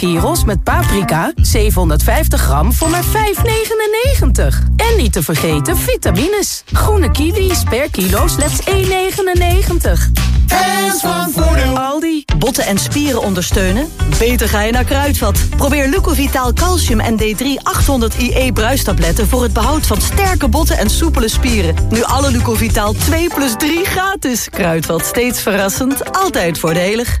gyros met paprika 750 gram voor maar 5,99. En niet te vergeten vitamines. Groene kiwis per kilo slechts 1,99. En van Voordeel. Aldi. Botten en spieren ondersteunen? Beter ga je naar Kruidvat. Probeer Lucovitaal Calcium en D3 800 IE bruistabletten... voor het behoud van sterke botten en soepele spieren. Nu alle Lucovitaal 2 plus 3 gratis. Kruidvat, steeds verrassend, altijd voordelig.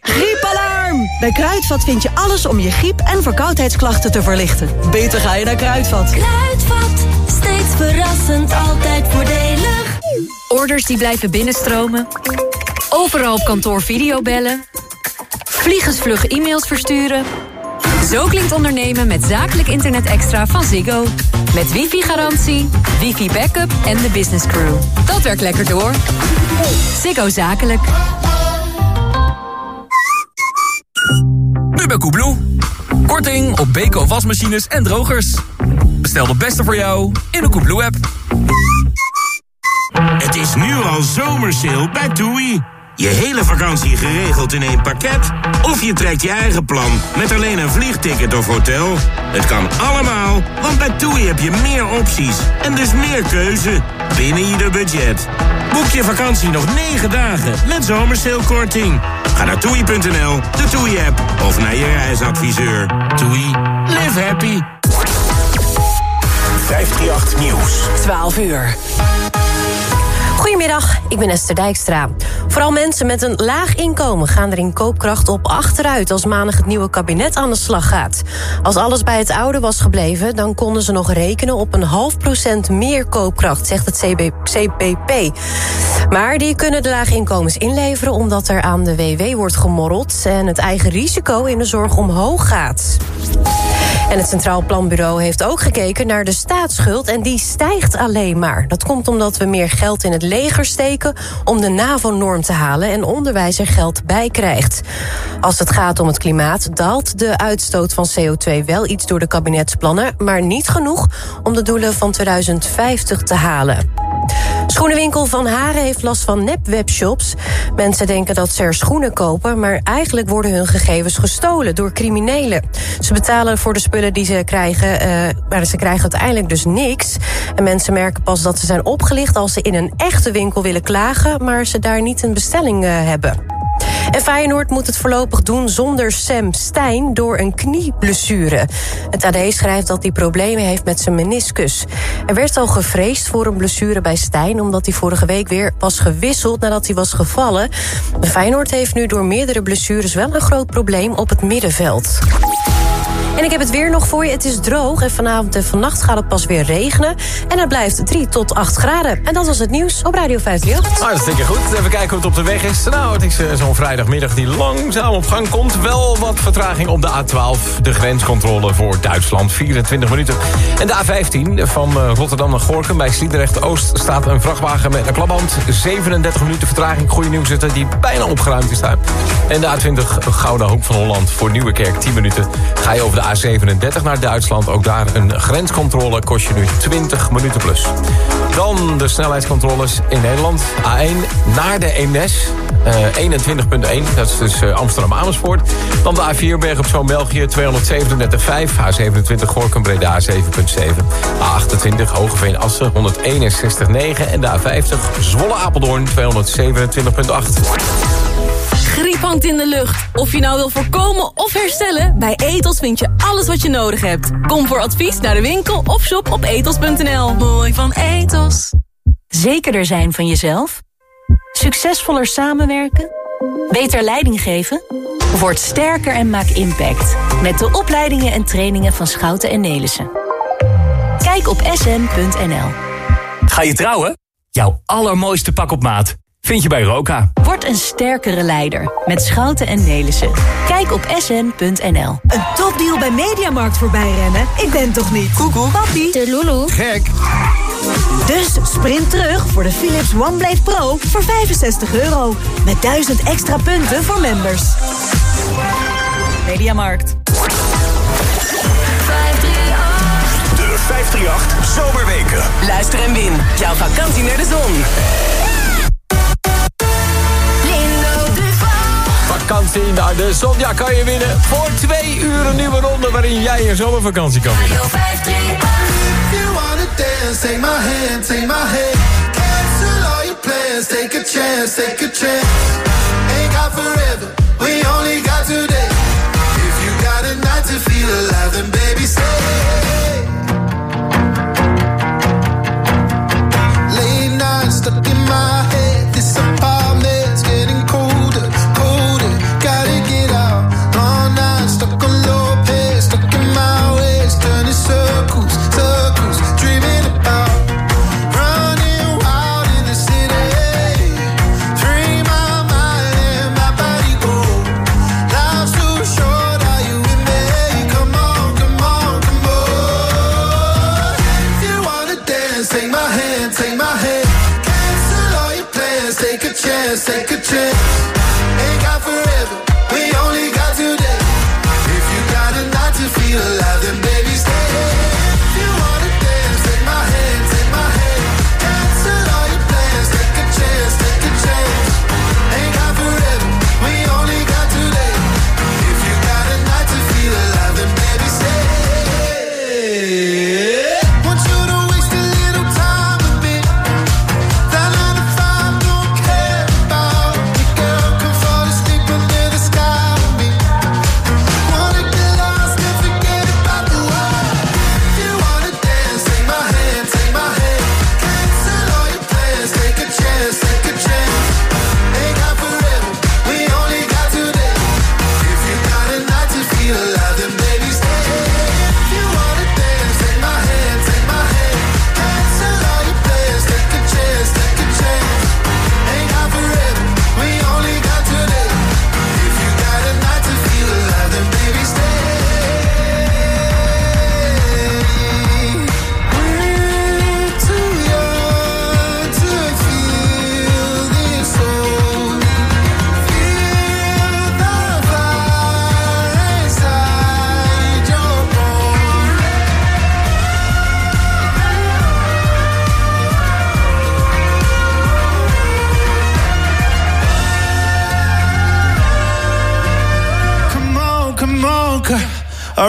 Griepalarm! Bij Kruidvat vind je alles om je griep- en verkoudheidsklachten te verlichten. Beter ga je naar Kruidvat. Kruidvat, steeds verrassend, altijd voordelig. Orders die blijven binnenstromen. Overal op kantoor videobellen. Vliegensvlug e-mails versturen. Zo klinkt ondernemen met zakelijk internet extra van Ziggo. Met wifi-garantie, wifi-backup en de business crew. Dat werkt lekker door. Ziggo Zakelijk. Nu bij Koebloe. Korting op Beko wasmachines en drogers. Bestel de beste voor jou in de Koebloe-app. Het is nu al zomersale bij TUI. Je hele vakantie geregeld in één pakket? Of je trekt je eigen plan met alleen een vliegticket of hotel? Het kan allemaal, want bij TUI heb je meer opties en dus meer keuze binnen ieder budget. Boek je vakantie nog 9 dagen met zomersalekorting. Ga naar toei.nl, de TUI-app of naar je reisadviseur. TUI, live happy. 538 Nieuws. 12 uur. Goedemiddag, ik ben Esther Dijkstra. Vooral mensen met een laag inkomen gaan er in koopkracht op achteruit... als maandag het nieuwe kabinet aan de slag gaat. Als alles bij het oude was gebleven... dan konden ze nog rekenen op een half procent meer koopkracht... zegt het CB, CPP. Maar die kunnen de lage inkomens inleveren... omdat er aan de WW wordt gemorreld... en het eigen risico in de zorg omhoog gaat. En het Centraal Planbureau heeft ook gekeken naar de staatsschuld... en die stijgt alleen maar. Dat komt omdat we meer geld in het leger steken... om de NAVO-norm te halen en onderwijs er geld bij krijgt. Als het gaat om het klimaat daalt de uitstoot van CO2 wel iets... door de kabinetsplannen, maar niet genoeg... om de doelen van 2050 te halen. Schoenenwinkel Van Haren heeft last van nep-webshops. Mensen denken dat ze er schoenen kopen... maar eigenlijk worden hun gegevens gestolen door criminelen. Ze betalen voor de spullen die ze krijgen... Uh, maar ze krijgen uiteindelijk dus niks. En mensen merken pas dat ze zijn opgelicht... als ze in een echte winkel willen klagen... maar ze daar niet een bestelling uh, hebben. En Feyenoord moet het voorlopig doen zonder Sam Stein door een knieblessure. Het AD schrijft dat hij problemen heeft met zijn meniscus. Er werd al gevreesd voor een blessure bij Stein... omdat hij vorige week weer was gewisseld nadat hij was gevallen. Feyenoord heeft nu door meerdere blessures wel een groot probleem op het middenveld. En ik heb het weer nog voor je. Het is droog en vanavond en vannacht gaat het pas weer regenen. En het blijft 3 tot 8 graden. En dat was het nieuws op Radio 538. Nou, dat vind ik goed. Even kijken hoe het op de weg is. Nou, het is uh, zo'n vrijdagmiddag die langzaam op gang komt. Wel wat vertraging op de A12. De grenscontrole voor Duitsland. 24 minuten. En de A15 van uh, Rotterdam naar Gorkum bij Sliedrecht-Oost... staat een vrachtwagen met een klapband. 37 minuten vertraging. Goede nieuws zitten die bijna opgeruimd is. En de A20 Gouda Hoek van Holland voor Nieuwekerk. 10 minuten. Ga je over de A37 naar Duitsland. Ook daar een grenscontrole kost je nu 20 minuten plus. Dan de snelheidscontroles in Nederland. A1 naar de. Uh, 21.1, dat is dus uh, Amsterdam-Amersfoort. Dan de A4 Berg op Zoom België 237.5. A27 Gorkum Breda 7.7. A28 Hogeveen Assen 161.9. En de A50 Zwolle Apeldoorn 227.8. Griep hangt in de lucht. Of je nou wil voorkomen of herstellen, bij Etos vind je alles wat je nodig hebt. Kom voor advies naar de winkel of shop op etos.nl. Mooi van Etos. Zekerder zijn van jezelf? Succesvoller samenwerken? Beter leiding geven? Word sterker en maak impact. Met de opleidingen en trainingen van Schouten en Nelissen. Kijk op sn.nl. Ga je trouwen? Jouw allermooiste pak op maat Vind je bij Roka. Word een sterkere leider met Schouten en Nelissen. Kijk op sn.nl. Een topdeal bij Mediamarkt voorbij rennen? Ik ben toch niet? Koekoek. Papi. De Lulu. Gek. Dus sprint terug voor de Philips OneBlade Pro voor 65 euro. Met 1000 extra punten voor members. Mediamarkt. 538 Zomerweken. Luister en win. Jouw vakantie naar de zon. naar nou, de zon. Ja, kan je winnen voor twee uur een nieuwe ronde... waarin jij je zomervakantie kan winnen.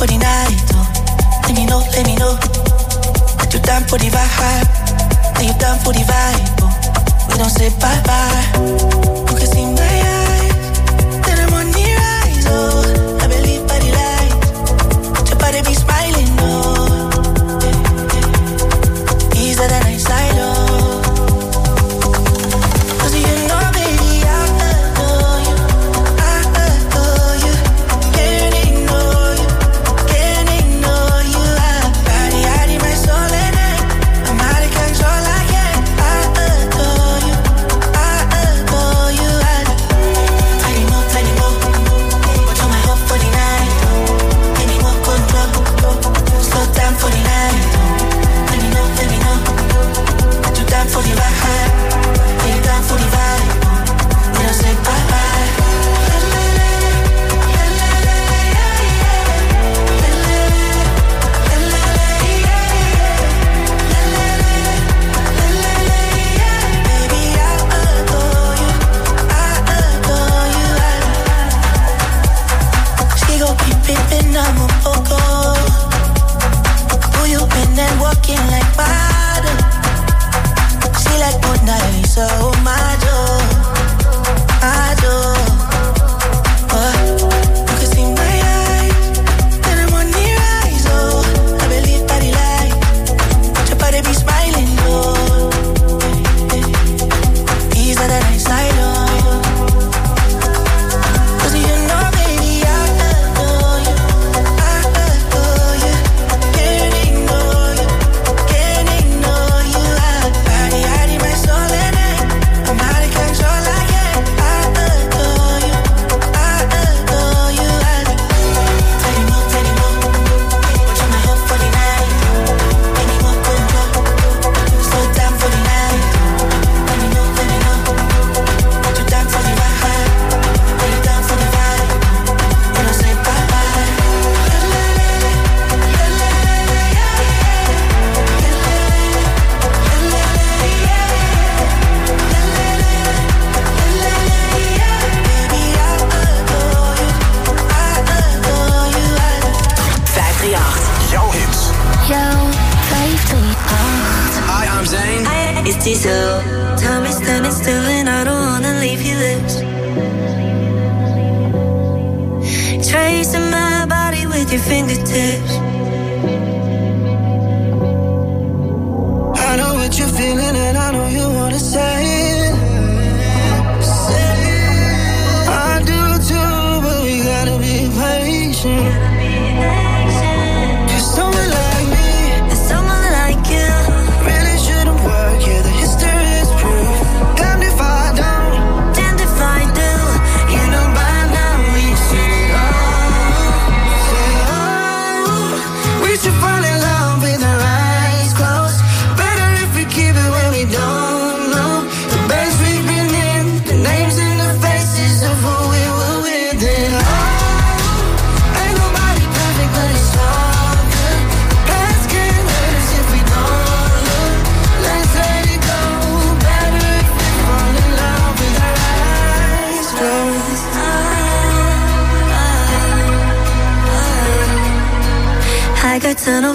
for the ordinario. Let me know, let me know that you down for the vibe. That you down for the vibe. We don't say bye bye. your fingertips.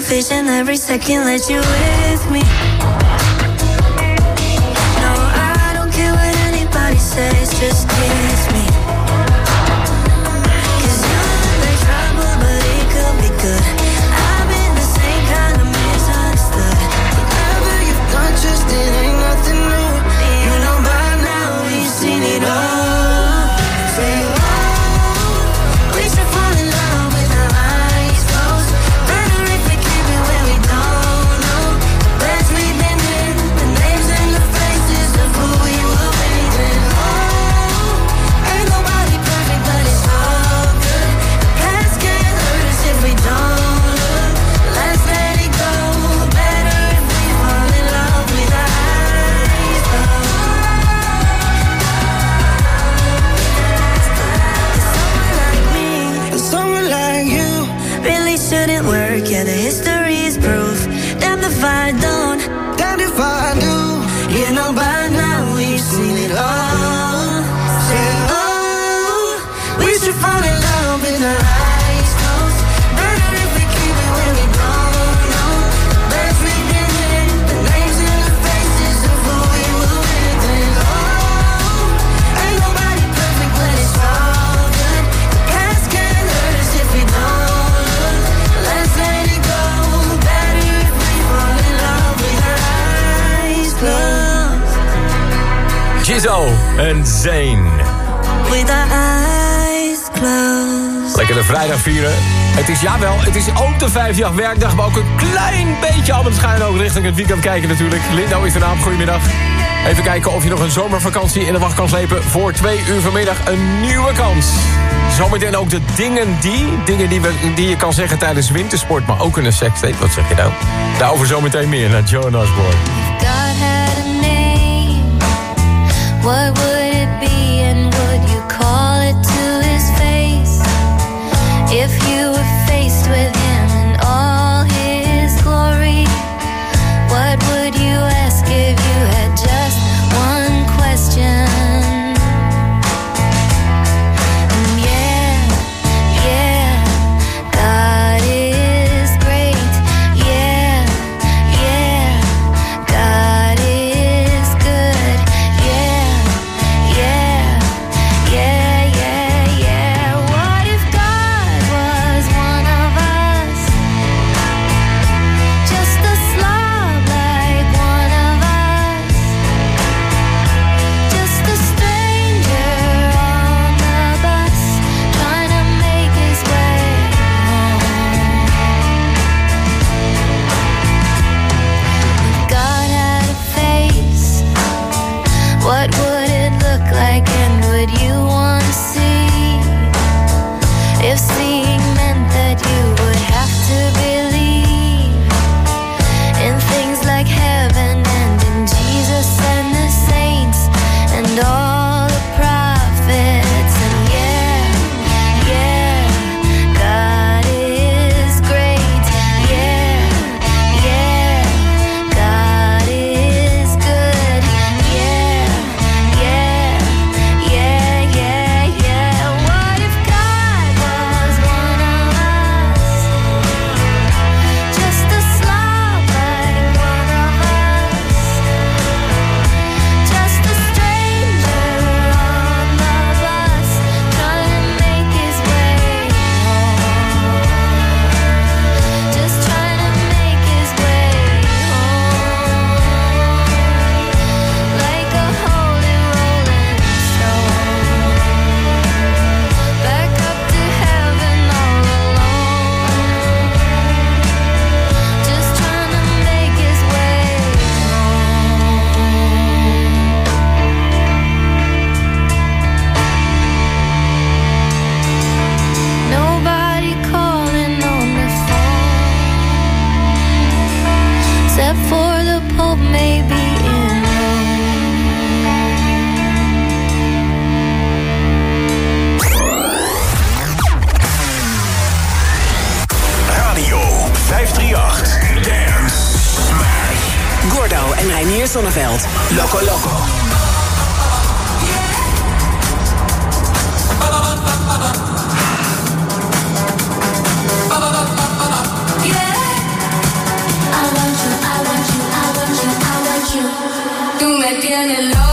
vision every second. Let you with me. en With. Lekker de vrijdag vieren. Het is, jawel, het is ook de vijfdag werkdag, maar ook een klein beetje al schuin ook richting het weekend kijken natuurlijk. Lindo is de naam, goedemiddag. Even kijken of je nog een zomervakantie in de wacht kan slepen. Voor twee uur vanmiddag een nieuwe kans. Zometeen ook de dingen die, dingen die, we, die je kan zeggen tijdens wintersport, maar ook in een sekstape. Wat zeg je nou? Daarover zometeen meer naar Jonas Osborne. What would except for the Pope, maybe in Radio 538 Dance Smash. Gordo en Reinier Zonneveld. Loco Loco. getting low.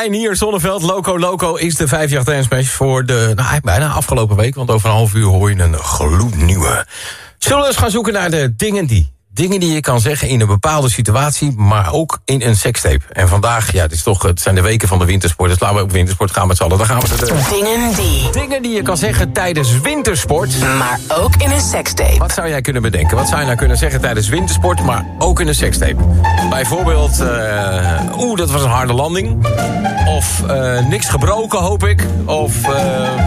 Reinier Zonneveld, Loco Loco is de 5 Smash voor de nou, bijna afgelopen week. Want over een half uur hoor je een gloednieuwe. Zullen we eens gaan zoeken naar de dingen die Dingen die je kan zeggen in een bepaalde situatie, maar ook in een sekstape. En vandaag, ja, het, is toch, het zijn de weken van de wintersport. Dus laten we op wintersport gaan met z'n allen. Dan gaan we de, eh, Dingen die. Dingen die je kan zeggen tijdens wintersport. Maar ook in een sekstape. Wat zou jij kunnen bedenken? Wat zou je nou kunnen zeggen tijdens wintersport, maar ook in een sekstape? Bijvoorbeeld, uh, oeh, dat was een harde landing. Of eh, niks gebroken, hoop ik. Of uh,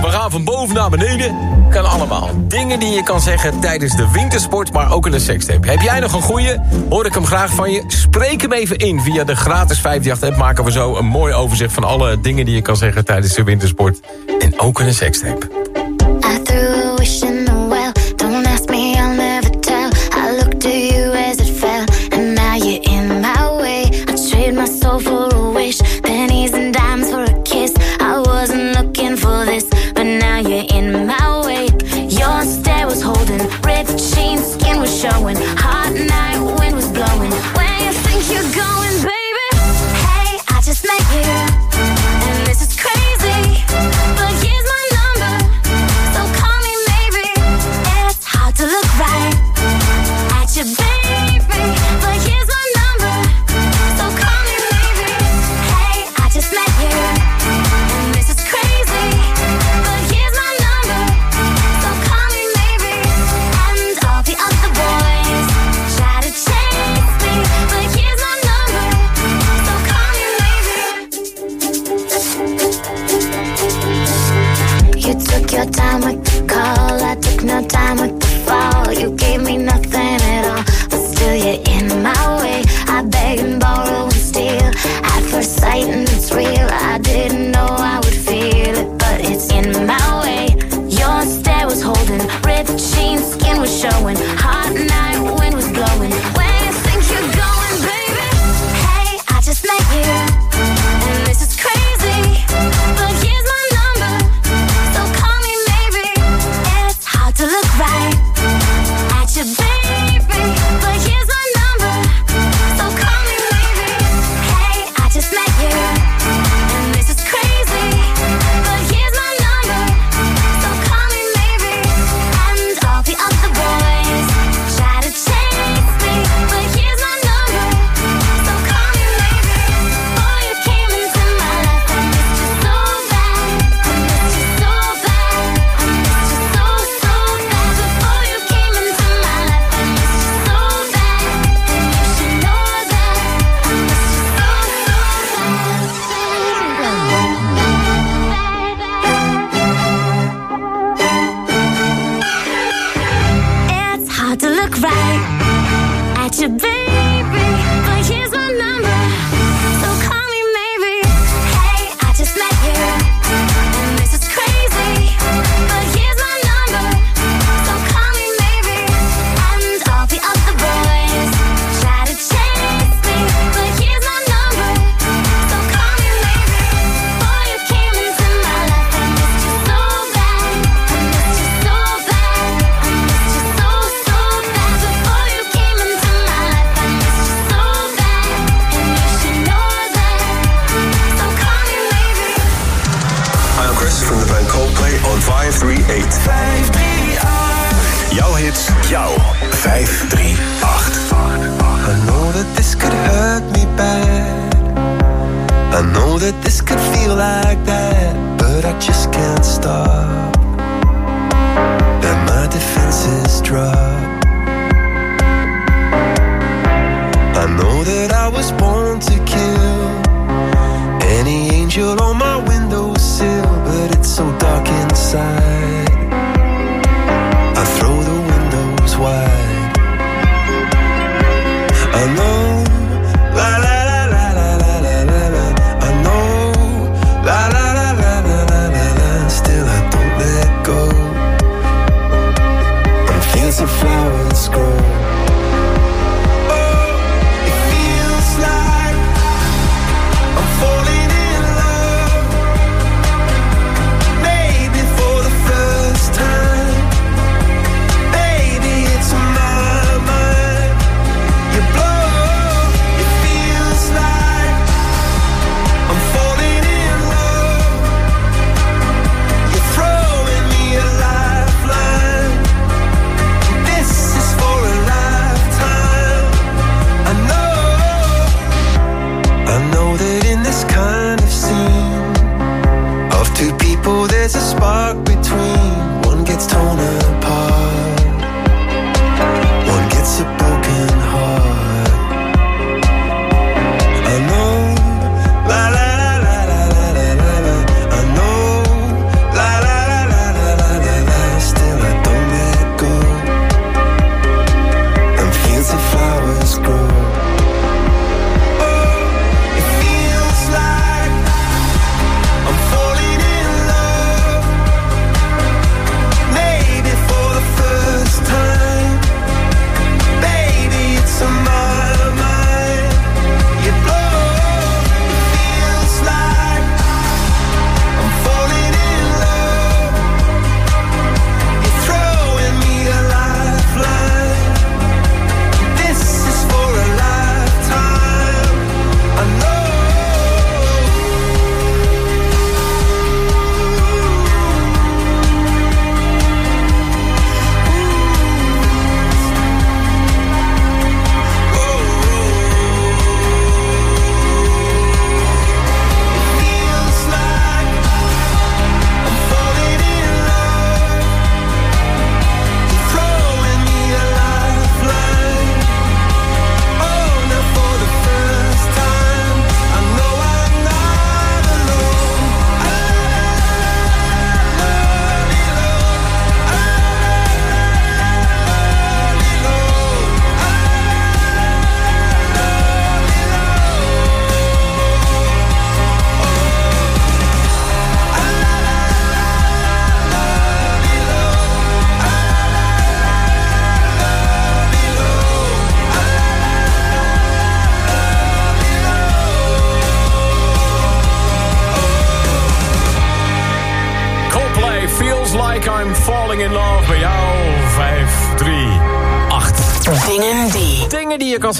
we gaan van boven naar beneden. Kan allemaal. Dingen die je kan zeggen tijdens de wintersport, maar ook in een sekstape. Heb jij nog een goeie? Hoor ik hem graag van je? Spreek hem even in via de gratis 538-app. Maken we zo een mooi overzicht van alle dingen die je kan zeggen tijdens de wintersport. En ook een sekstape.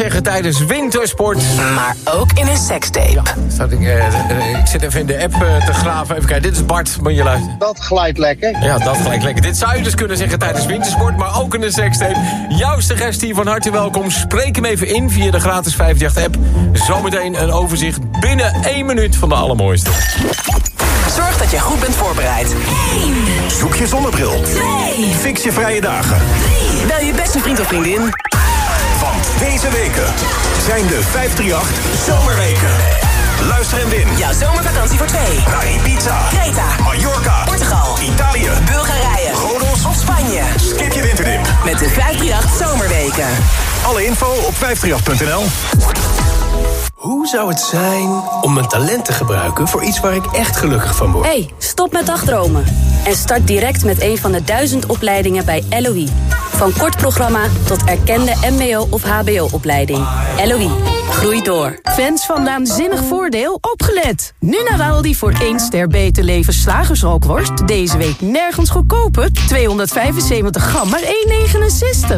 zeggen tijdens wintersport. Maar ook in een sekstape. Ja, ik, eh, eh, ik, zit even in de app eh, te graven. Even kijken, dit is Bart, moet je luisteren. Dat glijdt lekker. Ja, dat glijdt lekker. Dit zou je dus kunnen zeggen tijdens wintersport, maar ook in een sekstape. Jouw suggestie van harte welkom. Spreek hem even in via de gratis 538-app. Zometeen een overzicht binnen één minuut van de allermooiste. Zorg dat je goed bent voorbereid. 1. Zoek je zonnebril. 2. Fix je vrije dagen. 3. Bel je beste vriend of vriendin. Deze weken zijn de 538 Zomerweken. Luister en win. Jouw zomervakantie voor twee. Naar pizza, Creta, Mallorca, Portugal, Italië, Bulgarije, Rodos of Spanje. Skip je winterdip. Met de 538 Zomerweken. Alle info op 538.nl. Hoe zou het zijn om mijn talent te gebruiken voor iets waar ik echt gelukkig van word? hey, stop met dagdromen. En start direct met een van de duizend opleidingen bij LOE. Van kort programma tot erkende mbo- of hbo-opleiding. LOE, groei door. Fans van Naanzinnig Voordeel, opgelet! Nu naar Aldi voor één ster beter leven slagersrookworst. Deze week nergens goedkoper. 275 gram, maar 1,69.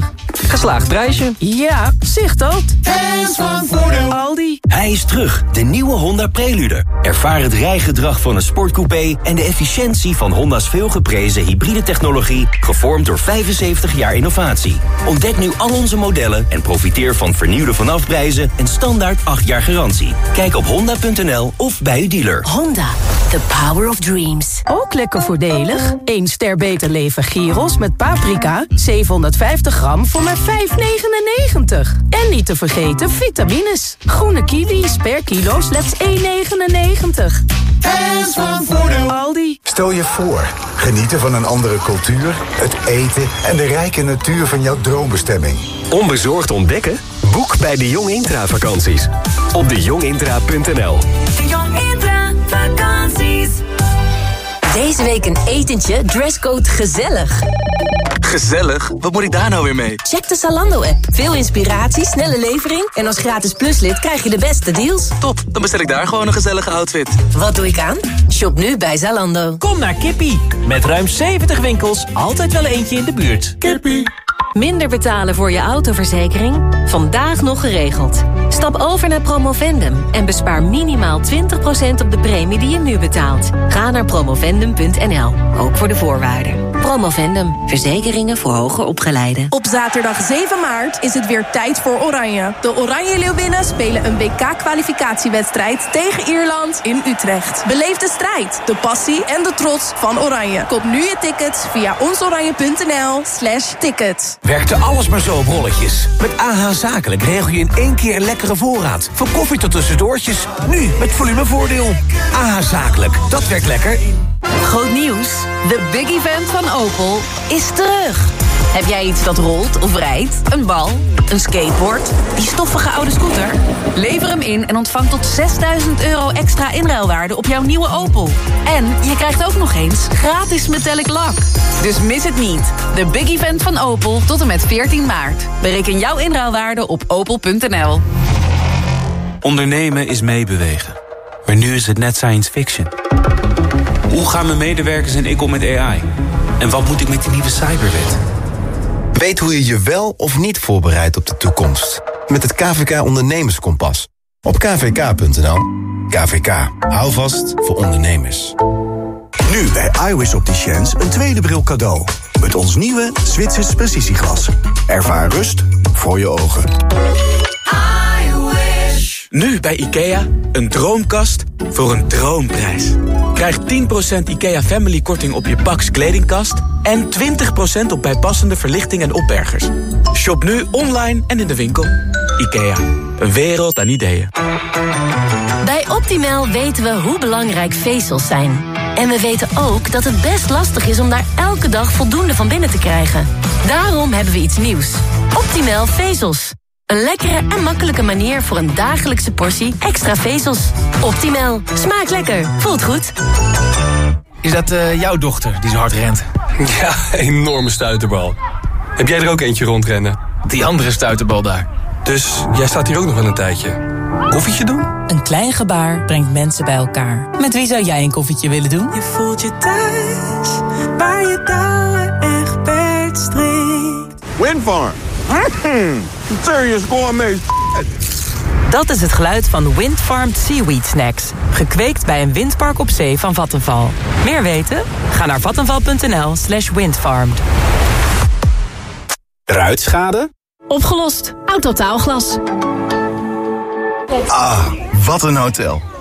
Geslaagd prijsje. Ja, zicht dat. Fans van Voordeel. Aldi. Hij is terug, de nieuwe Honda Prelude. Ervaar het rijgedrag van een sportcoupé en de efficiëntie van Honda's veelgeprezen hybride technologie, gevormd door 75 jaar innovatie. Ontdek nu al onze modellen en profiteer van vernieuwde vanafprijzen en standaard 8 jaar garantie. Kijk op honda.nl of bij uw dealer. Honda, the power of dreams. Ook lekker voordelig. 1 ster beter leven gyros met paprika. 750 gram voor maar 5,99. En niet te vergeten vitamines. Groene per kilo slechts 1,99. Fans van Voordeel. Aldi. Stel je voor, genieten van een andere cultuur, het eten en de rijke natuur van jouw droombestemming. Onbezorgd ontdekken? Boek bij de Jong Intra vakanties. Op dejongintra.nl De Jong Intra vakanties. Deze week een etentje, dresscode gezellig. Gezellig? Wat moet ik daar nou weer mee? Check de Zalando-app. Veel inspiratie, snelle levering... en als gratis pluslid krijg je de beste deals. Top, dan bestel ik daar gewoon een gezellige outfit. Wat doe ik aan? Shop nu bij Zalando. Kom naar Kippie. Met ruim 70 winkels, altijd wel eentje in de buurt. Kippie. Minder betalen voor je autoverzekering? Vandaag nog geregeld. Stap over naar Promovendum en bespaar minimaal 20% op de premie die je nu betaalt. Ga naar promovendum.nl, ook voor de voorwaarden. Promovendum, verzekeringen voor hoger opgeleiden. Op zaterdag 7 maart is het weer tijd voor Oranje. De Oranje Leeuwinnen spelen een WK-kwalificatiewedstrijd tegen Ierland in Utrecht. Beleef de strijd, de passie en de trots van Oranje. Koop nu je tickets via onsoranje.nl slash tickets. Werkte alles maar zo op rolletjes. Met AH Zakelijk regel je in één keer een lekkere voorraad. Van koffie tot tussendoortjes. Nu met volumevoordeel. AH Zakelijk, dat werkt lekker. Groot nieuws. De big event van Opel is terug. Heb jij iets dat rolt of rijdt? Een bal? Een skateboard? Die stoffige oude scooter? Lever hem in en ontvang tot 6000 euro extra inruilwaarde op jouw nieuwe Opel. En je krijgt ook nog eens gratis metallic lak. Dus mis het niet. De big event van Opel tot en met 14 maart. Bereken jouw inruilwaarde op opel.nl. Ondernemen is meebewegen. Maar nu is het net science fiction. Hoe gaan mijn medewerkers en ik om met AI? En wat moet ik met die nieuwe cyberwet? Weet hoe je je wel of niet voorbereidt op de toekomst. Met het KVK Ondernemerskompas. Op kvk.nl. KVK. Hou vast voor ondernemers. Nu bij iWis Opticians een tweede bril cadeau. Met ons nieuwe Zwitsers precisieglas. Ervaar rust voor je ogen. Nu bij IKEA, een droomkast voor een droomprijs. Krijg 10% IKEA Family korting op je Pax kledingkast... en 20% op bijpassende verlichting en opbergers. Shop nu online en in de winkel. IKEA, een wereld aan ideeën. Bij Optimal weten we hoe belangrijk vezels zijn. En we weten ook dat het best lastig is om daar elke dag voldoende van binnen te krijgen. Daarom hebben we iets nieuws. Optimal vezels. Een lekkere en makkelijke manier voor een dagelijkse portie extra vezels. Optimal. Smaakt lekker. Voelt goed. Is dat eh, jouw dochter die zo hard rent? Ja, enorme stuiterbal. Heb jij er ook eentje rondrennen? Die andere stuiterbal daar. Dus jij staat hier ook nog wel een tijdje. Koffietje doen? Een klein gebaar brengt mensen bij elkaar. Met wie zou jij een koffietje willen doen? Je voelt je thuis, waar je touwen echt per strikt. Windfarm. Mm, serious gourmet Dat is het geluid van Windfarmed Seaweed Snacks. Gekweekt bij een windpark op zee van Vattenval. Meer weten? Ga naar vattenval.nl slash windfarmed. Ruitschade? Opgelost. Autotaalglas. Ah, wat een hotel.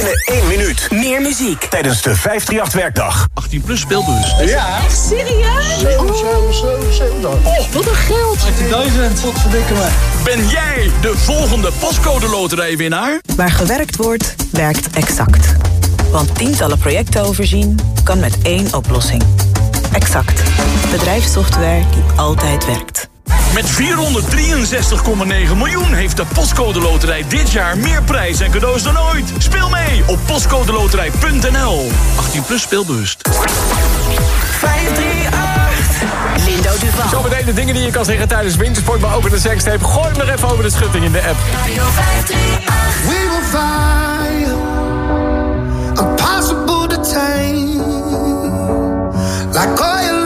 Binnen één minuut. Meer muziek. Tijdens de 538-werkdag. 18 plus speelbus. Ja. Echt serieus? Oh, wat een geld. 18.000. Wat verdikken me. Ben jij de volgende postcode loterijwinnaar? Waar gewerkt wordt, werkt exact. Want tientallen projecten overzien kan met één oplossing. Exact. Bedrijfssoftware die altijd werkt. Met 463,9 miljoen heeft de Postcode Loterij dit jaar meer prijs en cadeaus dan ooit. Speel mee op postcodeloterij.nl. 18 plus speelbewust. 538 Lindo Duval. Zo meteen de dingen die je kan zeggen tijdens wintersport, maar ook in de sextape. Gooi hem nog even over de schutting in de app. We will find a possible I call you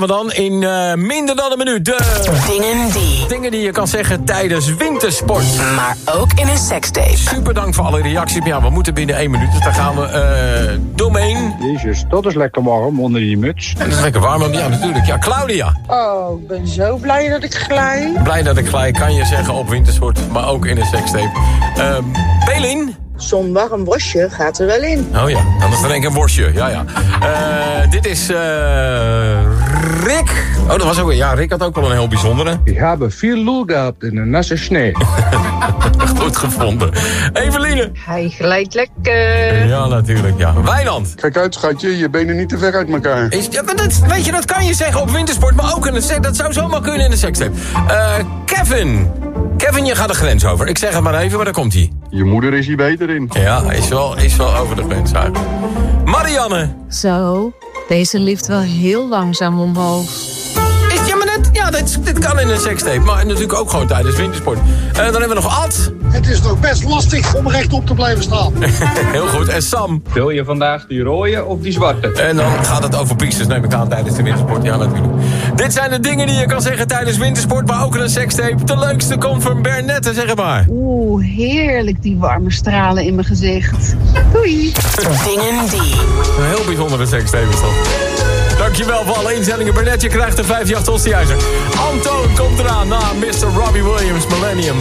gaan we dan in eh, minder dan een minuut. De Dingen die. dingen die je kan zeggen tijdens wintersport. Maar ook in een sekstape. Super dank voor alle reacties. Maar ja, we moeten binnen één minuut, dus daar gaan we eh domein. Jezus, dat is lekker warm onder die muts. En dat is lekker warm, ja, natuurlijk. Ja, Claudia. Oh, ik ben zo blij dat ik glij. Blij dat ik gelijk kan je zeggen op wintersport, maar ook in een sekstape. Ehm Pelin. Zo'n warm wasje gaat er wel in. Oh ja, dan is er denk ik een worstje. Ja, ja. Eh, dit is eh Rick. Oh, dat was ook... Ja, Rick had ook wel een heel bijzondere. Ik heb veel lol gehad in een nasse sneeuw. Goed gevonden. Eveline. Hij glijdt lekker. Ja, natuurlijk, ja. Wijnand. Kijk uit, schatje, je benen niet te ver uit elkaar. Is, ja, maar dat, weet je, dat kan je zeggen op wintersport, maar ook in een seks. Dat zou zomaar kunnen in een sekstape. Eh Kevin. Kevin, je gaat de grens over. Ik zeg het maar even, maar daar komt hij. Je moeder is hier beter in. Ja, is wel, is wel over de grens eigenlijk. Marianne. Zo, deze lift wel heel langzaam omhoog. Ja, dit, dit kan in een sekstape. Maar natuurlijk ook gewoon tijdens wintersport. Eh, dan hebben we nog Ad. Het is nog best lastig om rechtop te blijven staan. Heel goed. En Sam. Wil je vandaag die rode of die zwarte? En dan gaat het over priesters, neem ik aan, tijdens de wintersport. Ja, natuurlijk. Dit zijn de dingen die je kan zeggen tijdens wintersport, maar ook in een sekstape. De leukste komt van Bernette, zeg maar. Oeh, heerlijk die warme stralen in mijn gezicht. Doei. Dingen die. Een heel bijzondere sekstape is dat. Dankjewel voor alle inzendingen. Bernette, je krijgt een 58 Ostihuizer. Antoon komt eraan na Mr. Robbie Williams Millennium.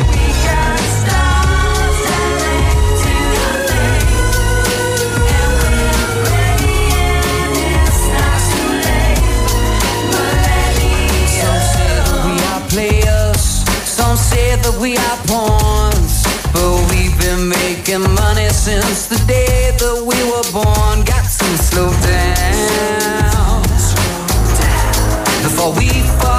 Some say that we are some pawns. But we've been making money since the day that we were born. Got to slow down before we fall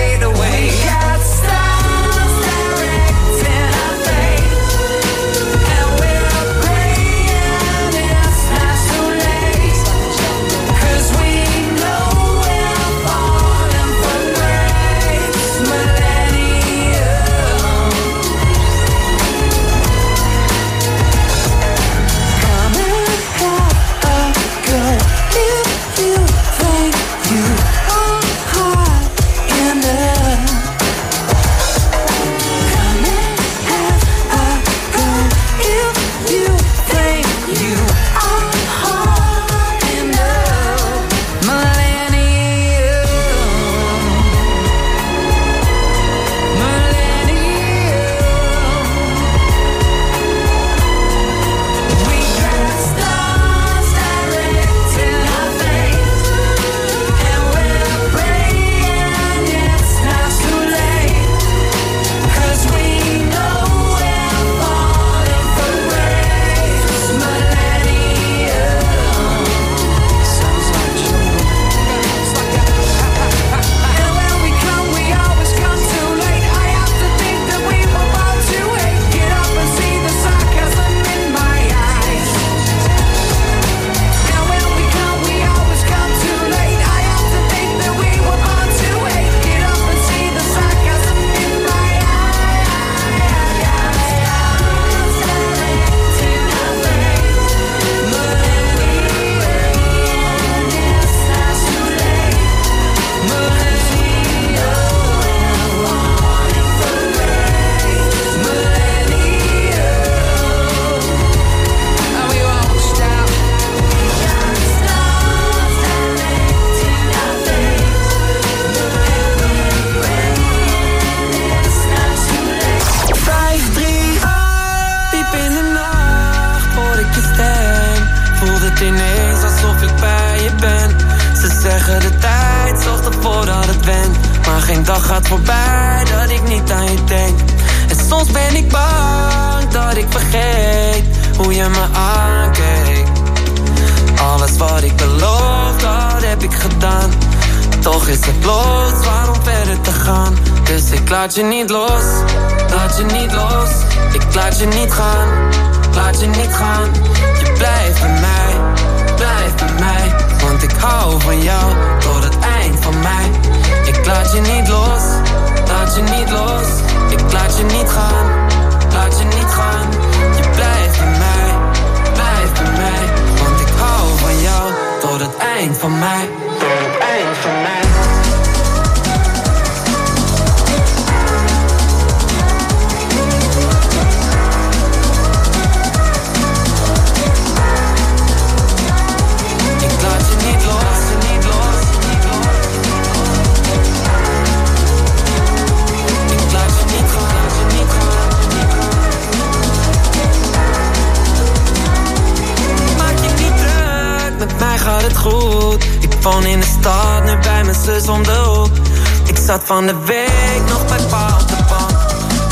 van de week nog bij pa op de.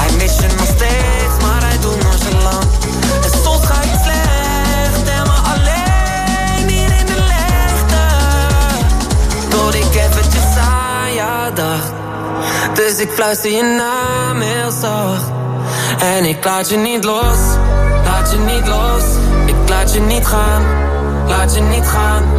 Hij mis je nog steeds, maar hij doet nog zo lang. En soms ga ik slecht en maar alleen hier in de leegte. Tot ik eventjes aan je dacht. Dus ik fluister je naam heel zacht. En ik laat je niet los, laat je niet los. Ik laat je niet gaan, laat je niet gaan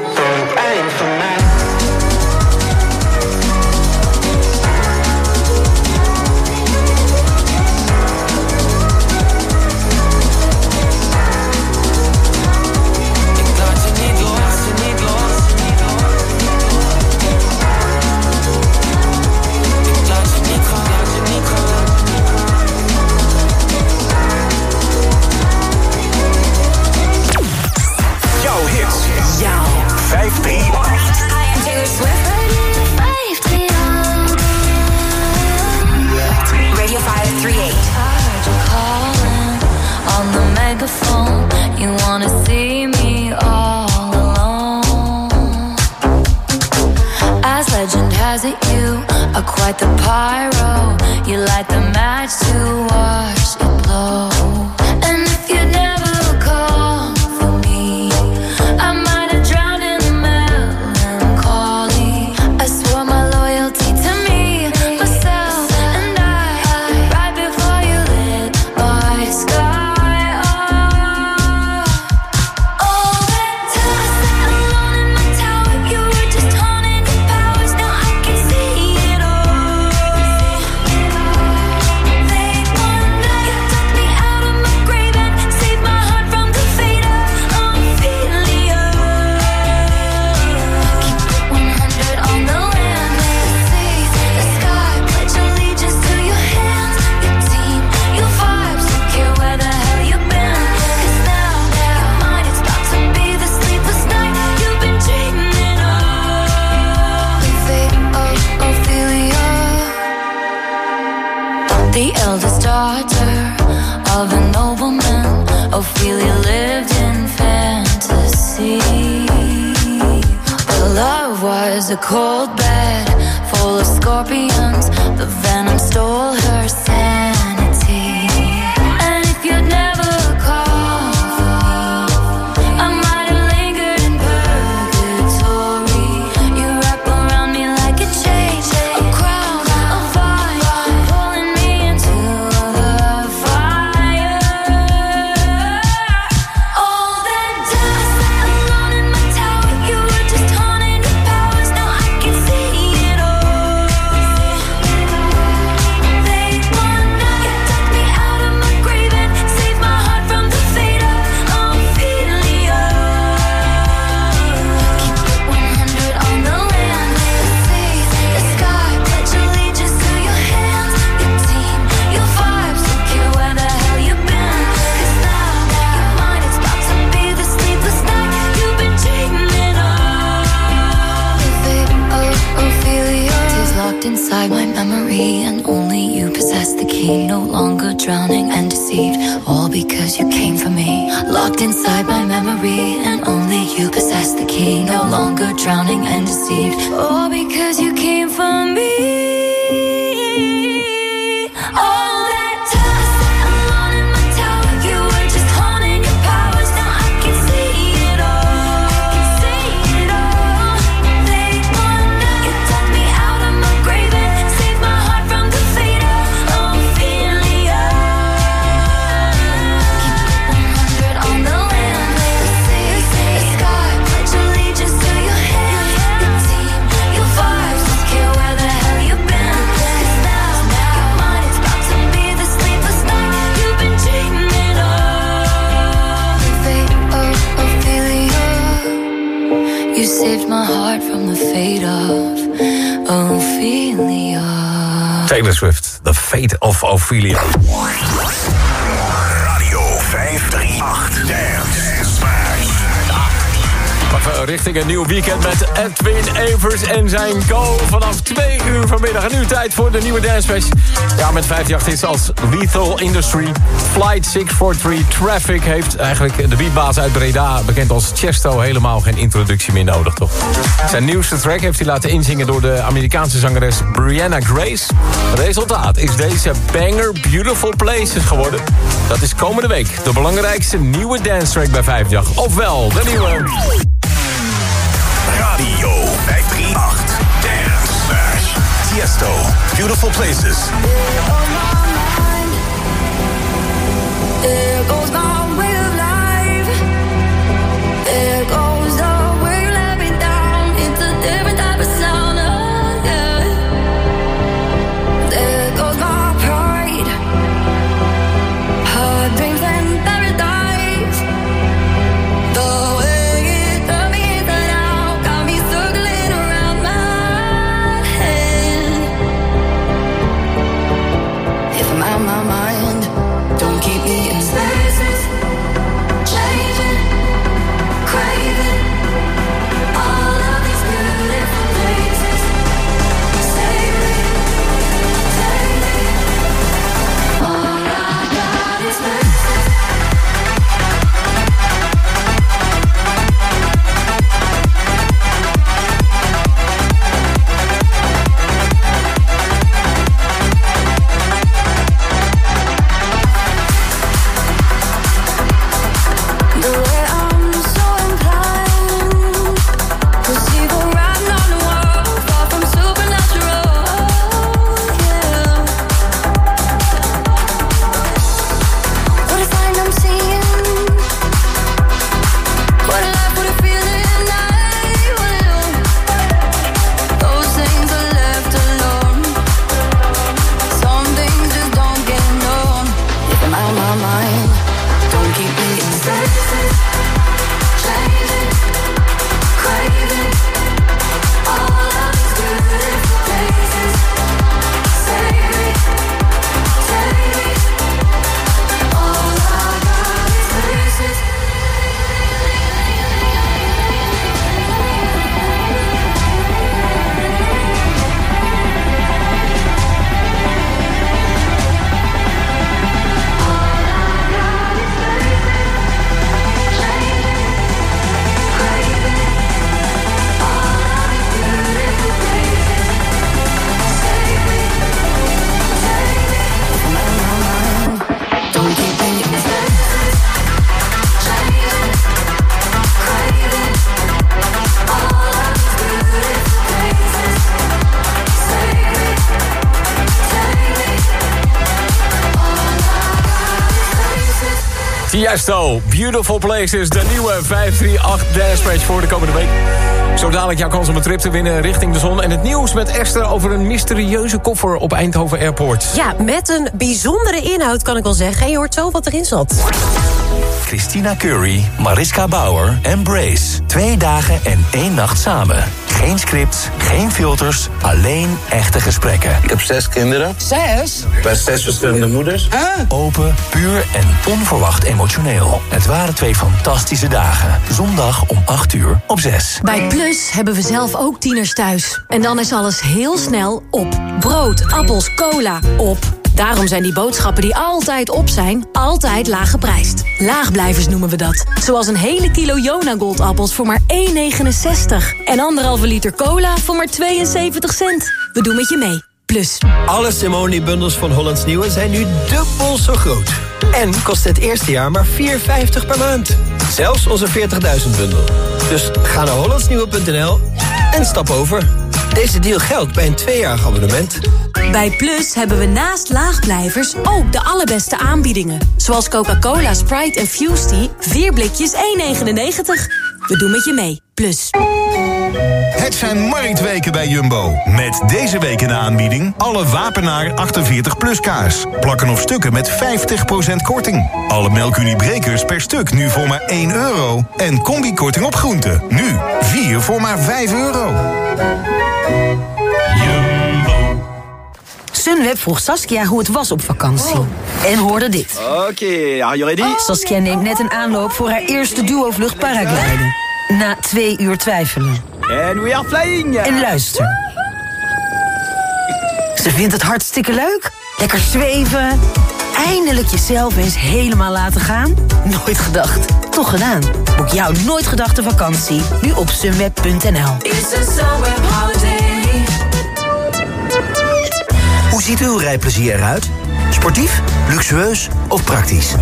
microphone. You wanna see me all alone. As legend has it, you are quite the pyro. You light the match to watch. een nieuw weekend met Edwin Evers en zijn go vanaf 2 uur vanmiddag. En nu tijd voor de nieuwe dancefest. Ja, met 58 is als Lethal Industry, Flight 643, Traffic... heeft eigenlijk de beatbaas uit Breda, bekend als Chesto... helemaal geen introductie meer nodig, toch? Zijn nieuwste track heeft hij laten inzingen door de Amerikaanse zangeres Brianna Grace. Resultaat is deze banger Beautiful Places geworden. Dat is komende week de belangrijkste nieuwe dance track bij 5 Ofwel, de nieuwe... Radio 538. Dance Smash. Tiesto. Beautiful Places. There goes my Tiesto, Beautiful Places, de nieuwe 538 Dashpatch voor de komende week. Zo dadelijk jouw kans om een trip te winnen richting de zon. En het nieuws met Esther over een mysterieuze koffer op Eindhoven Airport. Ja, met een bijzondere inhoud kan ik wel zeggen. En je hoort zo wat erin zat. Christina Curry, Mariska Bauer en Brace. Twee dagen en één nacht samen. Geen scripts, geen filters, alleen echte gesprekken. Ik heb zes kinderen. Zes? Bij zes verschillende moeders. Open, puur en onverwacht emotioneel. Het waren twee fantastische dagen. Zondag om 8 uur op 6. Bij Plus hebben we zelf ook tieners thuis. En dan is alles heel snel op. Brood, appels, cola, op. Daarom zijn die boodschappen die altijd op zijn, altijd laag geprijsd. Laagblijvers noemen we dat. Zoals een hele kilo Jona Goldappels voor maar 1,69. En anderhalve liter cola voor maar 72 cent. We doen met je mee. Plus. Alle Simone-bundels van Hollands Nieuwe zijn nu dubbel zo groot. En kost het eerste jaar maar 4,50 per maand. Zelfs onze 40.000-bundel. Dus ga naar hollandsnieuwe.nl en stap over. Deze deal geldt bij een tweejarig abonnement. Bij Plus hebben we naast laagblijvers ook de allerbeste aanbiedingen. Zoals Coca-Cola, Sprite en Fusty. 4 blikjes 1,99. We doen met je mee. Plus. Het zijn marktweken bij Jumbo. Met deze week in de aanbieding alle Wapenaar 48 plus kaas. Plakken of stukken met 50% korting. Alle melkuniebrekers per stuk nu voor maar 1 euro. En combikorting op groenten. Nu 4 voor maar 5 euro. Sunweb vroeg Saskia hoe het was op vakantie. En hoorde dit. Oké, are you ready? Saskia neemt net een aanloop voor haar eerste duo-vlucht paragliden. Na twee uur twijfelen. And we are flying! En luister. Ze vindt het hartstikke leuk. Lekker zweven. Eindelijk jezelf eens helemaal laten gaan. Nooit gedacht, toch gedaan. Boek jouw nooit gedachte vakantie. Nu op sunweb.nl. ziet uw rijplezier eruit? Sportief, luxueus of praktisch?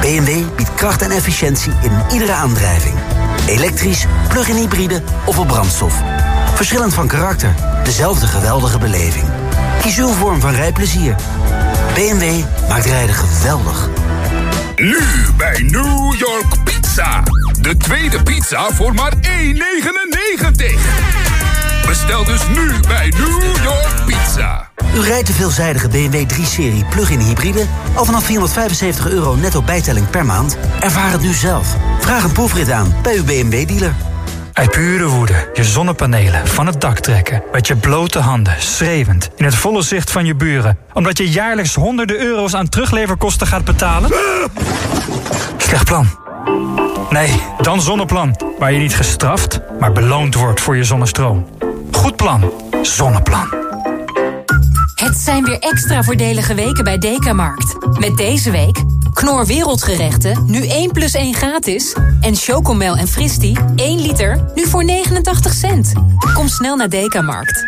BMW biedt kracht en efficiëntie in iedere aandrijving. Elektrisch, plug-in hybride of op brandstof. Verschillend van karakter, dezelfde geweldige beleving. Kies uw vorm van rijplezier. BMW maakt rijden geweldig. Nu bij New York Pizza. De tweede pizza voor maar 1,99. Bestel dus nu bij New York. U rijdt de veelzijdige BMW 3-serie plug-in hybride... al vanaf 475 euro netto bijtelling per maand? Ervaar het nu zelf. Vraag een proefrit aan bij uw BMW-dealer. Uit pure woede je zonnepanelen van het dak trekken... met je blote handen, schreeuwend, in het volle zicht van je buren... omdat je jaarlijks honderden euro's aan terugleverkosten gaat betalen? Slecht plan. Nee, dan Zonneplan. Waar je niet gestraft, maar beloond wordt voor je zonnestroom. Goed plan. Zonneplan. Het zijn weer extra voordelige weken bij Dekamarkt. Met deze week Knor Wereldgerechten, nu 1 plus 1 gratis. En Chocomel en Fristi, 1 liter, nu voor 89 cent. Kom snel naar Dekamarkt.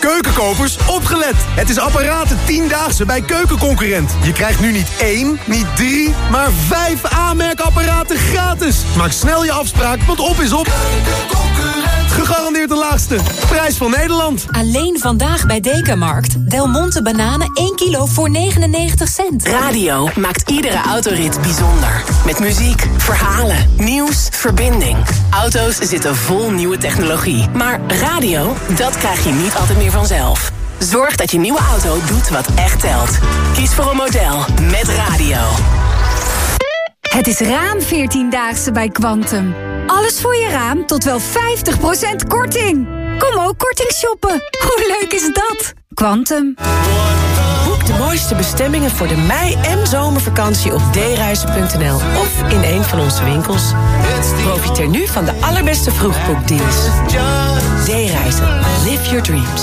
Keukenkopers, opgelet! Het is apparaten 10-daagse bij Keukenconcurrent. Je krijgt nu niet één, niet drie, maar vijf aanmerkapparaten gratis. Maak snel je afspraak, want op is op. Gegarandeerd de laagste. Prijs van Nederland. Alleen vandaag bij Dekamarkt. Del Monte bananen 1 kilo voor 99 cent. Radio maakt iedere autorit bijzonder. Met muziek, verhalen, nieuws, verbinding. Auto's zitten vol nieuwe technologie. Maar radio, dat krijg je niet altijd meer vanzelf. Zorg dat je nieuwe auto doet wat echt telt. Kies voor een model met radio. Het is raam 14-daagse bij Quantum. Alles voor je raam tot wel 50% korting. Kom ook korting shoppen. Hoe leuk is dat? Quantum. Boek de mooiste bestemmingen voor de mei- en zomervakantie op dereizen.nl of in een van onze winkels. Profiteer nu van de allerbeste vroegboekdeals. D-reizen. Live your dreams.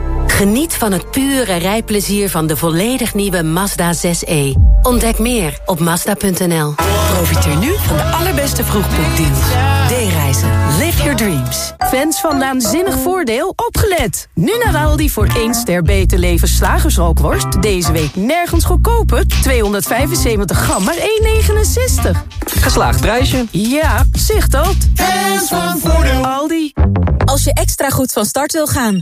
Geniet van het pure rijplezier van de volledig nieuwe Mazda 6e. Ontdek meer op Mazda.nl. Profiteer nu van de allerbeste vroegboekdeals. D-reizen. Live your dreams. Fans van Naanzinnig Voordeel, opgelet! Nu naar Aldi voor 1 ster beter leven slagersrookworst. Deze week nergens goedkoper. 275 gram, maar 1,69. Geslaagd prijsje. Ja, zicht dat. Fans van Voordeel. Aldi. Als je extra goed van start wil gaan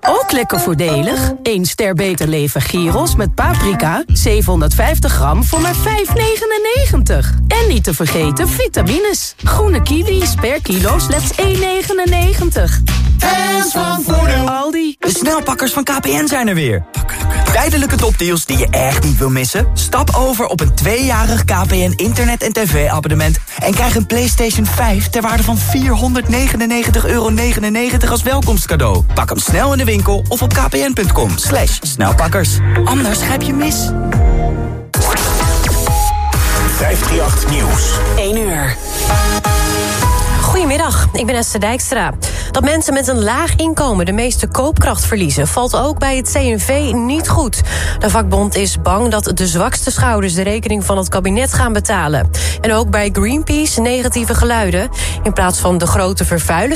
Ook lekker voordelig. 1 ster beter leven gyros met paprika. 750 gram voor maar 5,99. En niet te vergeten vitamines. Groene kiwis per kilo slechts 1,99. Hands van Voordeel. Aldi. De snelpakkers van KPN zijn er weer. Tijdelijke topdeals die je echt niet wil missen? Stap over op een tweejarig KPN internet- en tv-abonnement... en krijg een PlayStation 5 ter waarde van 499,99 euro als welkomstcadeau. Pak hem snel in de winkel of op kpn.com. Slash snelpakkers. Anders grijp je mis. 538 Nieuws. 1 uur. Goedemiddag, ik ben Esther Dijkstra. Dat mensen met een laag inkomen de meeste koopkracht verliezen... valt ook bij het CNV niet goed. De vakbond is bang dat de zwakste schouders... de rekening van het kabinet gaan betalen. En ook bij Greenpeace negatieve geluiden. In plaats van de grote vervuilers